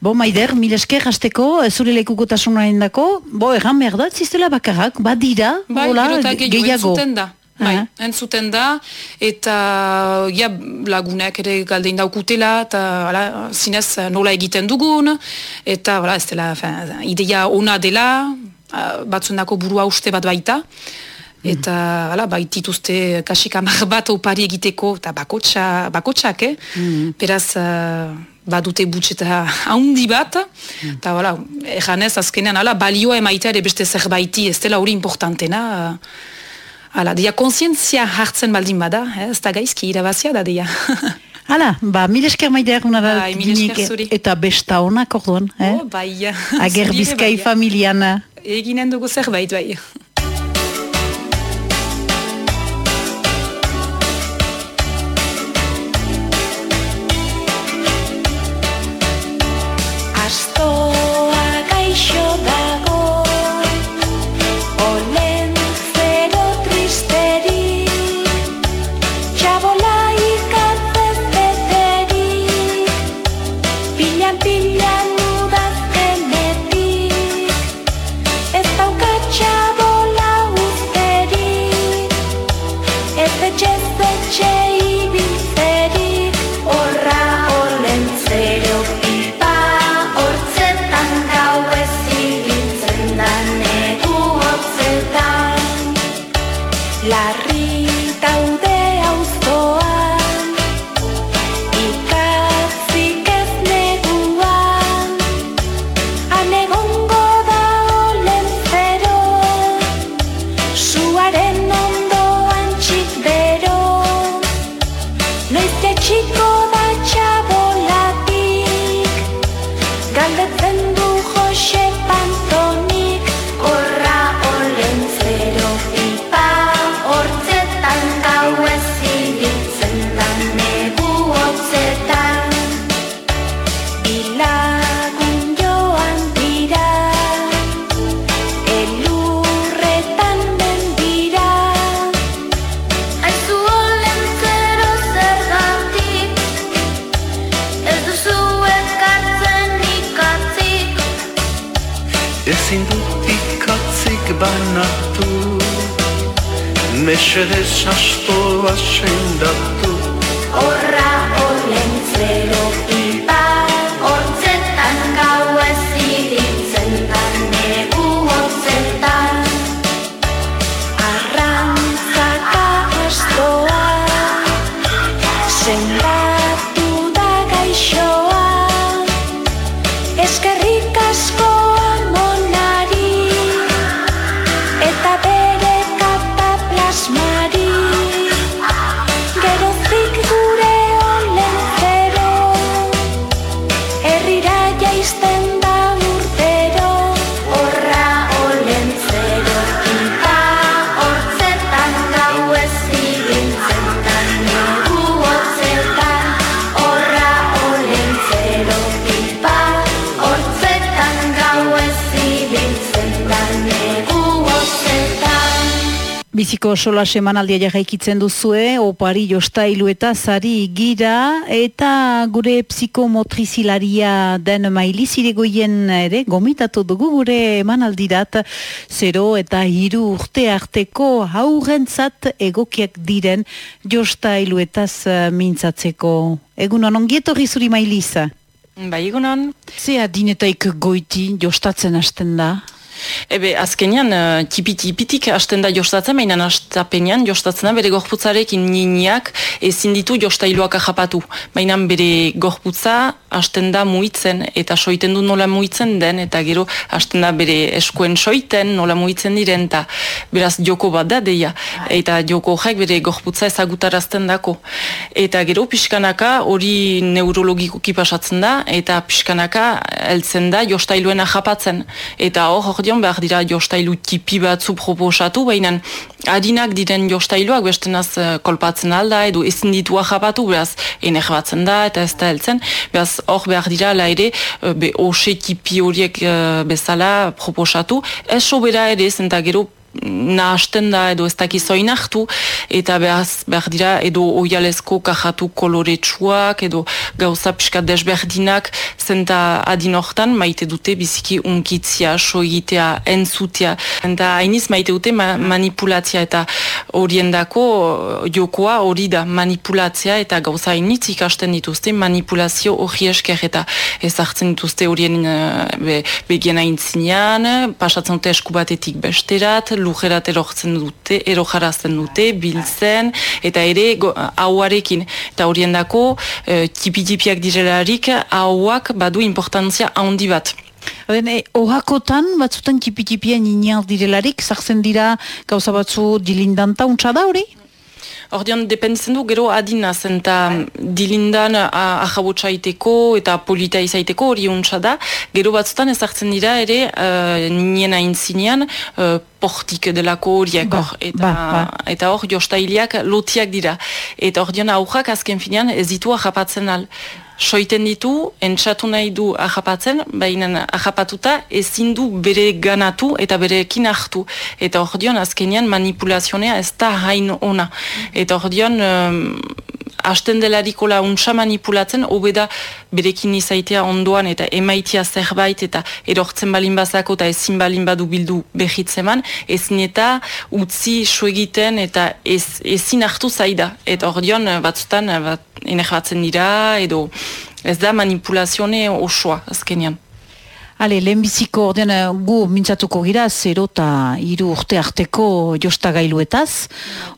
Bo, maider, mil esker hasteko, eh, zure lekukotasunaren dako, bo, erran behar da, ziztela bakarrak, badira, Bai, hola, gehiago da. Bai, Aha. entzuten da, eta ja, lagunak ere galdein daukutela, eta hala, zinez nola egiten dugun, eta hala, ez dela, fin, ideia ona dela, ah, batzuendako burua uste bat baita, eta hala, baitituzte kasik hamar bat opari egiteko, eta bakotsa, bakotsak, eh? Beraz, uh, badute butxeta haundi bat, eta hala, ejanez azkenean, hala, balioa emaitea ere beste zerbaiti, ez dela hori importantena, Hala, dia konsientzia hartzen baldin bada, eh, ez da gaizki irabazia da dia. Hala, ba, mil esker maider unara Bai, mil esker ginik, zuri. eta besta honak orduan, eh? Oh, bai. Ager Zuri ere bizkai bai. familian. Eginen dugu zerbait bai. es que ricas Biziko sola semanaldia jarraikitzen duzue, opari jostailu eta zari gira, eta gure psikomotrizilaria den maili ziregoien ere, gomitatu dugu gure emanaldirat, zero eta hiru urte arteko haurentzat egokiak diren jostailuetaz eh, mintzatzeko. Egunon, ongietorri zuri mailiza? Bai, egunon. Zea dinetaik goiti jostatzen hasten da? Ebe, azkenean, uh, tipiti-ipitik hasten da jostatzen, baina hastapenean jostatzen da bere gorputzarekin niniak ezin ditu jostailuak ajapatu. Baina bere gorputza hasten da muitzen, eta soiten du nola muitzen den, eta gero hasten da bere eskuen soiten nola muitzen diren, eta beraz joko bat da deia. Eta joko horrek bere gorputza ezagutarazten dako. Eta gero pixkanaka hori neurologikoki pasatzen da, eta pixkanaka heltzen da jostailuen ajapatzen. Eta hor, hor dion, behar dira jostailu tipi batzu proposatu, baina harinak diren jostailuak bestenaz eh, kolpatzen alda, edo ezin ditu ajapatu, beraz, ener batzen da, eta ez da heltzen, beraz, hor behar dira, la ere, eh, be, ose tipi horiek eh, bezala proposatu, ez sobera ere, zenta gero nahasten da edo ez dakizoin hartu eta behaz, behar dira edo oialezko kajatu koloretsuak edo gauza pixka desberdinak zenta adin hortan maite dute biziki unkitzia, soigitea, entzutea. Eta hainiz maite dute ma manipulatzia eta horiendako jokoa hori da manipulatzia eta gauza hainitz ikasten dituzte manipulazio hori esker eta ezartzen dituzte horien uh, be, begien aintzinean, pasatzen dute eskubatetik besterat, lujerat erortzen dute, erojarazten dute, biltzen, eta ere hauarekin. Eta horien dako, e, tipi-tipiak direlarik, hauak badu importantzia handi bat. Oden, e, ohakotan, batzutan tipi-tipien inial direlarik, zartzen dira gauza batzu dilindanta untsa da hori? Ordean, dependitzen du gero adina zen, eta dilindan a- ahabotsa iteko eta polita izaiteko hori untsa da. Gero batzutan ezartzen dira ere, uh, nien aintzinean, uh, portik delako horiek Ba, hor. Eta, ba, ba. eta hor, jostailiak lotiak dira. Eta ordean aurrak azken finean ez ditu ahapatzen al. Soiten ditu, entxatu nahi du ahapatzen, baina ahapatuta ezin du bere ganatu eta berekin hartu. Eta hor dion, azkenean manipulazionea ez da hain ona. Eta hor dion, um, hasten delarikola untsa manipulatzen, hobeda berekin izaitea ondoan eta emaitia zerbait eta erortzen balin bazako eta ezin balin badu bildu behitzeman, ezin eta utzi so egiten eta ez, ezin hartu zaida. Eta hor dion, batzutan, bat, enerbatzen dira, edo ez da manipulazione osoa, azkenean. Ale, lehenbiziko orden eh, gu mintzatuko gira, zero eta hiru urte arteko jostagailuetaz.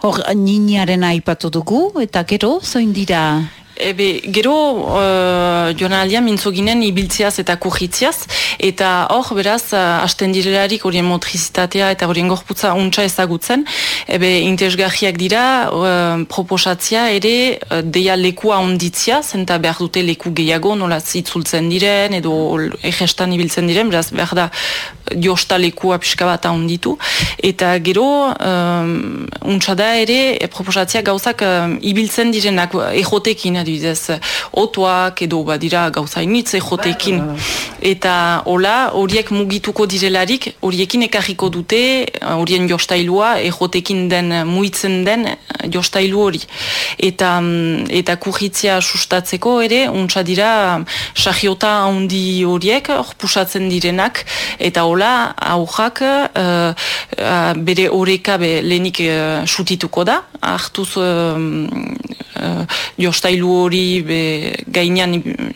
Hor, niniaren aipatu dugu, eta gero, zoin dira... Ebe, gero uh, joanaldia mintzo ginen ibiltziaz eta kurritziaz, eta hor, beraz, uh, hasten direlarik horien motrizitatea eta horien gorputza untsa ezagutzen, ebe, intezgarriak dira, uh, proposatzia ere, uh, deia lekua onditzia, zenta behar dute leku gehiago, nola zitzultzen diren, edo egestan ibiltzen diren, beraz, behar da, josta lekua pixka bat onditu, eta gero, um, untsa da ere, proposatzia gauzak um, ibiltzen direnak ejotekin, adibidez, otoak edo badira gauza initz ejotekin. Eta hola, horiek mugituko direlarik, horiekin ekarriko dute, uh, horien jostailua, ejotekin den, muitzen den uh, jostailu hori. Eta, mm, eta kurritzia sustatzeko ere, untsa dira, sahiota handi horiek, hor pusatzen direnak, eta hola, aujak, uh, uh, bere horeka be, lehenik uh, sutituko da, hartuz um, uh, jostailu hori be, gainean mm,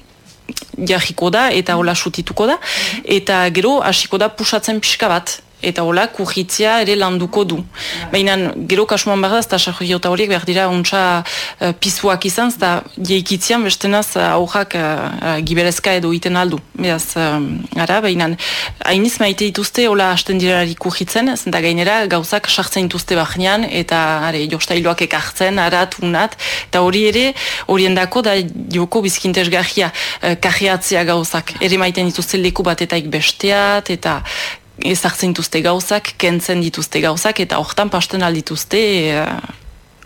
jarriko da eta hola sutituko da. Eta gero hasiko da pusatzen pixka bat eta hola kurritzia ere landuko du. Baina gero kasuan behar da, ez da sarriota horiek behar dira untsa uh, pisuak izan, ez da jeikitzian bestenaz uh, aurrak uh, uh, giberezka edo iten aldu. Beraz, um, ara, baina hainiz maite dituzte hola hasten dirari kurritzen, zenta gainera gauzak sartzen dituzte bahnean eta are, jostailoak ekartzen, arat, unat, eta hori ere horiendako da joko bizkintesgarria uh, kajeatzea gauzak. Ere maiten dituzte leku batetaik besteat, eta ezartzen dituzte gauzak, kentzen dituzte gauzak, eta hortan pasten aldituzte uh,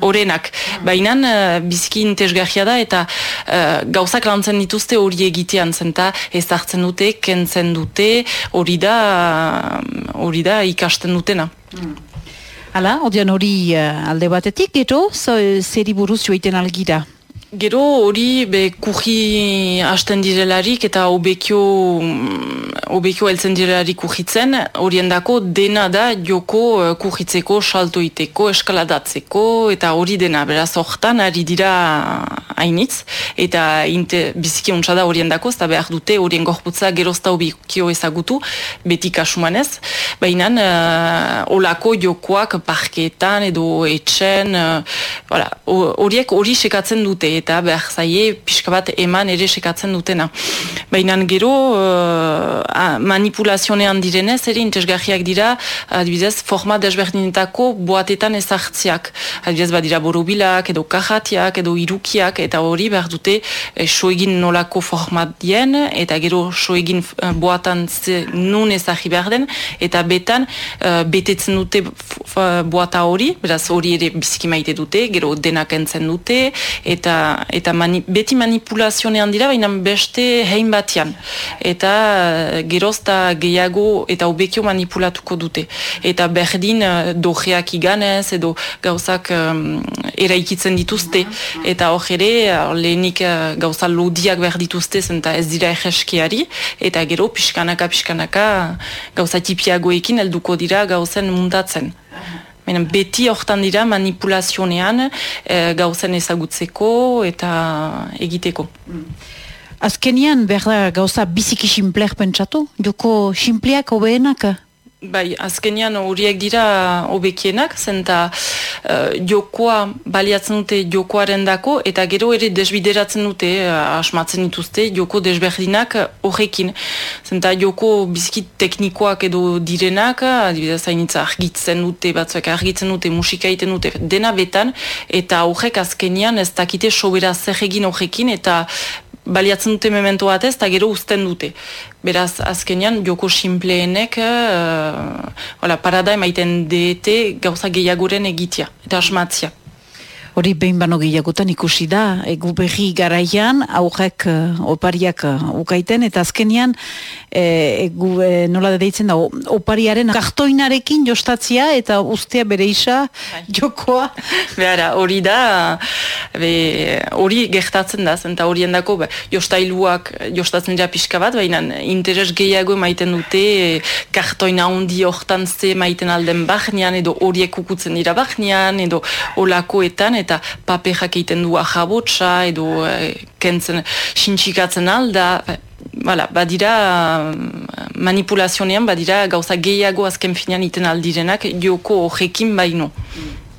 orenak. Baina uh, biziki intezgarria da eta uh, gauzak lantzen dituzte hori egitean zenta ezartzen dute, kentzen dute, hori da, hori da ikasten dutena. Hala, odian hori eh, alde batetik, zo, zeri buruz joiten algira. Gero hori be kuji hasten direlarik eta obekio mm, obekio heltzen direlarik kujitzen, horiendako dena da joko uh, kujitzeko, saltoiteko, eskaladatzeko eta hori dena, beraz hortan ari dira hainitz. Eta inte, biziki untsa da horiendako, ez da behar dute horien gorputza gerozta obekio ezagutu, beti kasumanez, baina uh, olako jokoak parkeetan edo etxen, uh, horiek hori sekatzen dute eta behar zaie pixka bat eman ere sekatzen dutena. Baina gero uh, manipulazionean direnez ere intezgarriak dira adibidez forma desberdinetako boatetan ezartziak. Adibidez badira borobilak edo kajatiak edo irukiak eta hori behar dute soegin nolako format dien, eta gero soegin uh, boatan ze nun ezagi behar den, eta betan uh, betetzen dute boata hori, beraz hori ere biziki maite dute, gero denak entzen dute, eta, eta mani, beti manipulazionean dira, baina beste hein batian. Eta uh, gerozta gehiago eta hobekio manipulatuko dute. Eta berdin uh, dojeak iganez edo gauzak um, eraikitzen dituzte. Eta hor ere, uh, lehenik uh, gauza lodiak behar dituzte zen eta ez dira egeskiari. Eta gero, pixkanaka, pixkanaka, gauza tipiagoekin helduko dira gauzen mundatzen. Baina beti hortan dira manipulazionean eh, gauzen ezagutzeko eta egiteko. Azkenian, behar da gauza biziki simpleak pentsatu? Joko simpleak hobeenak? Bai, azkenean horiek dira hobekienak, zenta uh, jokoa baliatzen dute jokoaren dako, eta gero ere desbideratzen dute, uh, asmatzen dituzte, joko desberdinak horrekin. Zenta joko bizikit teknikoak edo direnak, adibidez hainitza argitzen dute, batzuek argitzen dute, musika egiten dute, dena betan, eta horrek azkenean ez dakite sobera zer egin horrekin, eta baliatzen dute memento batez, eta gero uzten dute. Beraz, azkenean, joko simpleenek, uh, hola, parada emaiten deete gauza gehiagoren egitea, eta asmatzia. Hori behin bano gehiagotan ikusi da, egu berri garaian, aurrek uh, opariak uh, ukaiten, eta azkenian, e, egu e, nola deitzen da, opariaren kartoinarekin jostatzia, eta ustea bere isa jokoa. Behara, hori da, be, hori gertatzen da, zenta horien dako, be, jostailuak jostatzen dira pixka bat, baina interes gehiago emaiten dute, e, kartoina handi hortan ze maiten alden bahnean, edo horiek ukutzen dira bahnean, edo olakoetan, eta paperak egiten du ahabotsa, edo e, kentzen, sintxikatzen alda, Bala, badira mm, manipulazionean, badira gauza gehiago azken finean iten aldirenak joko horrekin baino.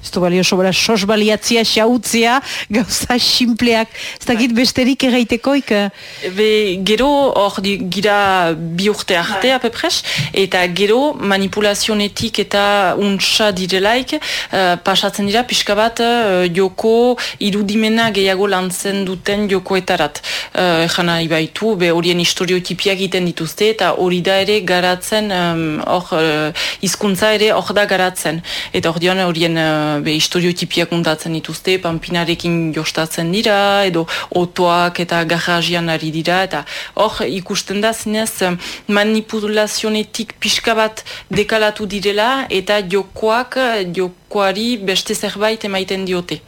Ez du balio sobera sos baliatzia, xautzia, gauza simpleak, ez dakit besterik erraitekoik. eh, Be, gero hor gira bi urte arte apepres, eta gero manipulazionetik eta untsa direlaik uh, pasatzen dira pixka bat uh, joko irudimena gehiago lantzen duten jokoetarat. Uh, Jana ibaitu, be horien historiotipiak egiten dituzte eta hori da ere garatzen, um, hor uh, hizkuntza ere hor da garatzen. Eta hor dion horien uh, be historiotipiak mundatzen dituzte, pampinarekin jostatzen dira, edo otoak eta garrajian ari dira, eta hor ikusten da zinez manipulazionetik pixka bat dekalatu direla, eta jokoak jokoari beste zerbait emaiten diote.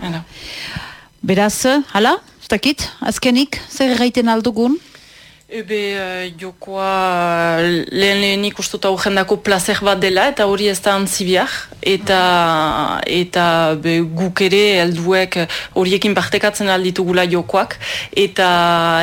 Hala. Beraz, hala, ez dakit, azkenik, zer erraiten aldugun? Ebe uh, jokoa lehen lehenik ustut aurrendako placer bat dela eta hori ez da antzibiak eta eta be, guk ere helduek horiekin partekatzen alditugula jokoak eta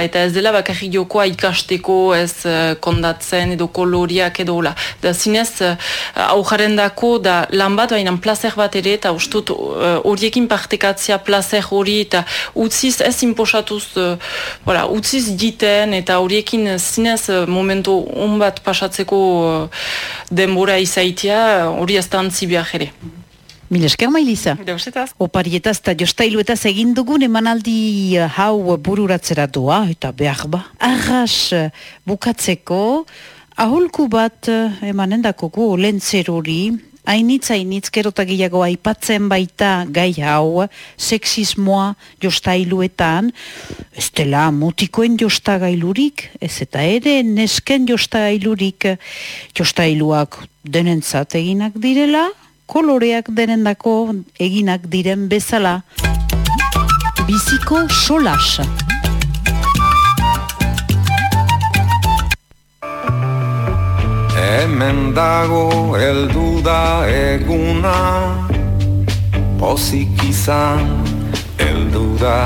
eta ez dela bakarrik jokoa ikasteko ez uh, kondatzen edo koloriak edo hola. Da zinez uh, aurrendako da lan bat baina placer bat ere eta ustut uh, horiekin partekatzea placer hori eta utziz ez inposatuz uh, voilà, utziz jiten eta horiekin zinez eh, momentu on bat pasatzeko eh, denbora izaitia hori ez da antzi behar ere. Mil esker mailiza. Deusetaz. Oparietaz eta jostailuetaz egin dugun emanaldi eh, hau bururatzera doa, eta behar ba. Arras eh, bukatzeko, aholku bat eh, emanen dakogu olentzerori, hainitz hainitz gerota gehiago aipatzen baita gai hau, sexismoa jostailuetan, ez dela mutikoen jostagailurik, ez eta ere nesken jostagailurik, jostailuak denentzat eginak direla, koloreak denendako eginak diren bezala. Biziko solas. Hemen dago heldu da eguna Pozik izan heldu da.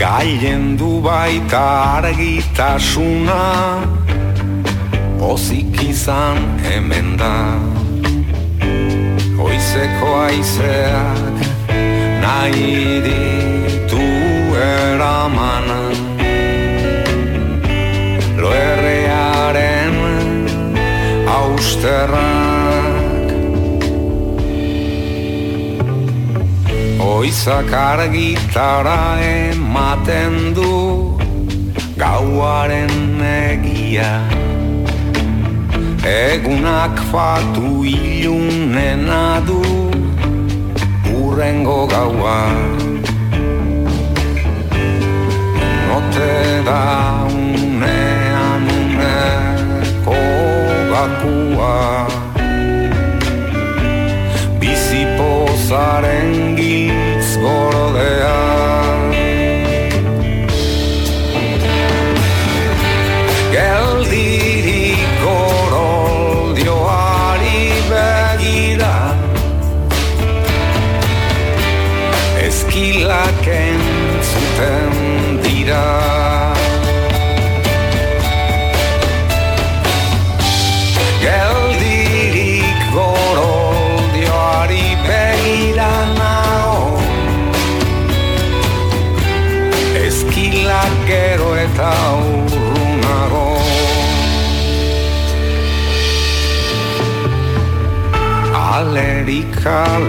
Gailen du baita argitasuna Pozik izan hemen da. Goizeko aizeak nahi ditu eramanan austerrak Goizak argitara ematen du Gauaren egia. Egunak fatu ilunena du Urrengo gaua. Note da sorry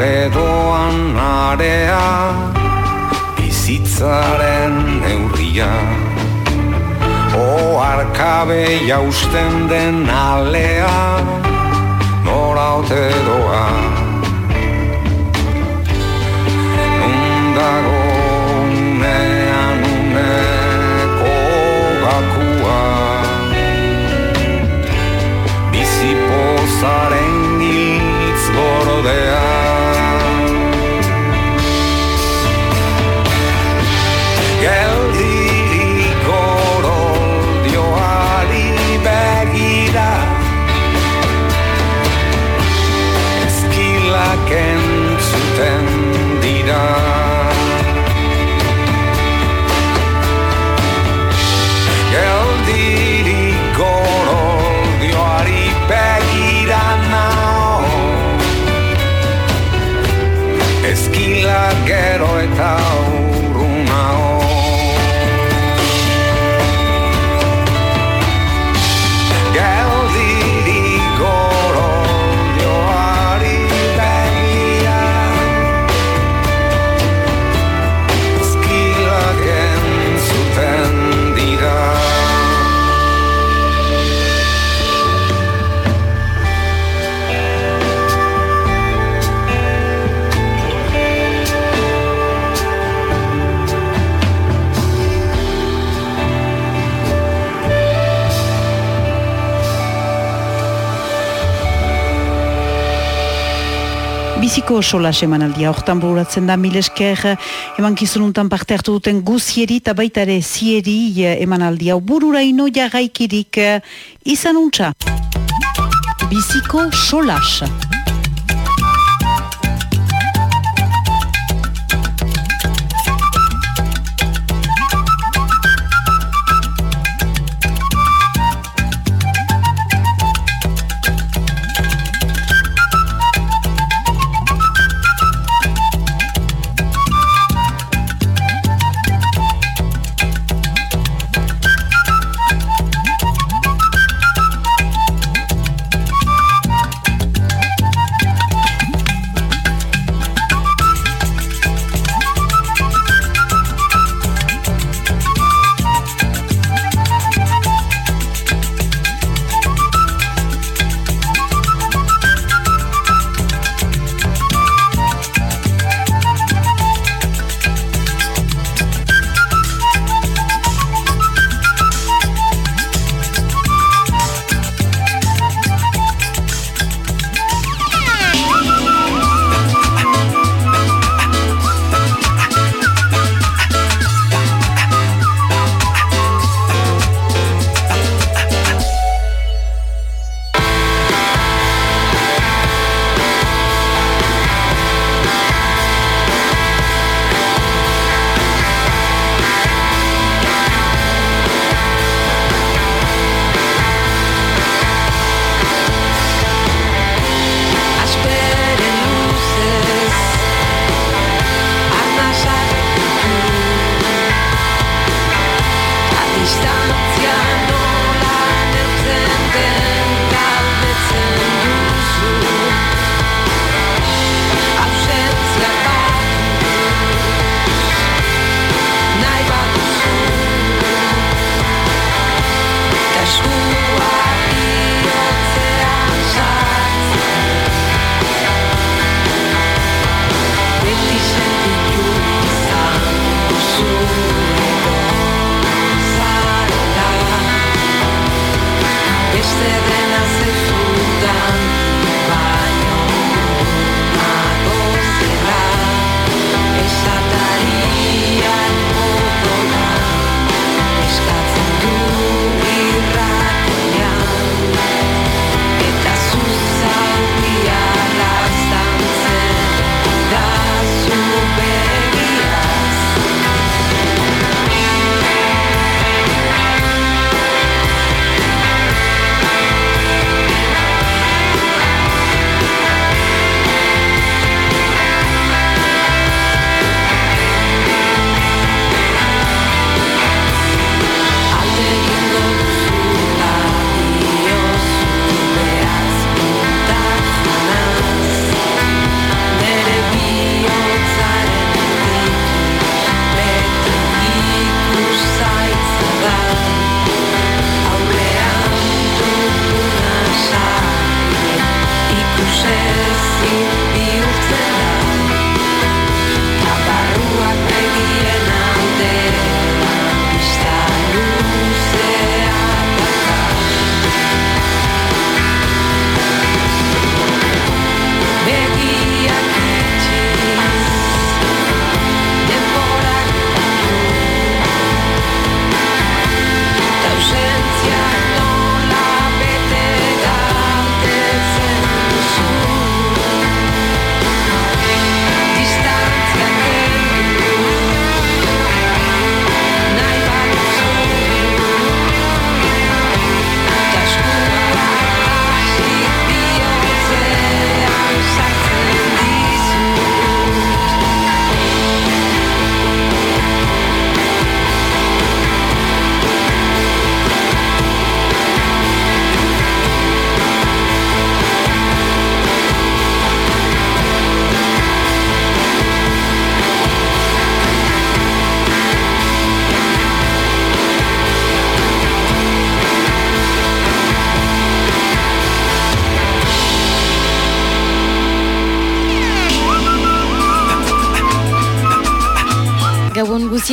Aledoan area Bizitzaren neurria. Oarkabe jausten den alea Nora ote doa Biziko solas emanaldia hortan bururatzen da mil esker eman kizununtan parte hartu duten guzieri eta baita ere zieri eh, emanaldia bururaino jarraikirik eh, izan untxa. Biziko solas.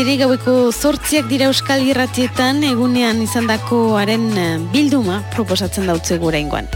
Guzieri gaueko zortziak dira euskal irratietan egunean izandakoaren eh, bilduma proposatzen dautze gura ingoan.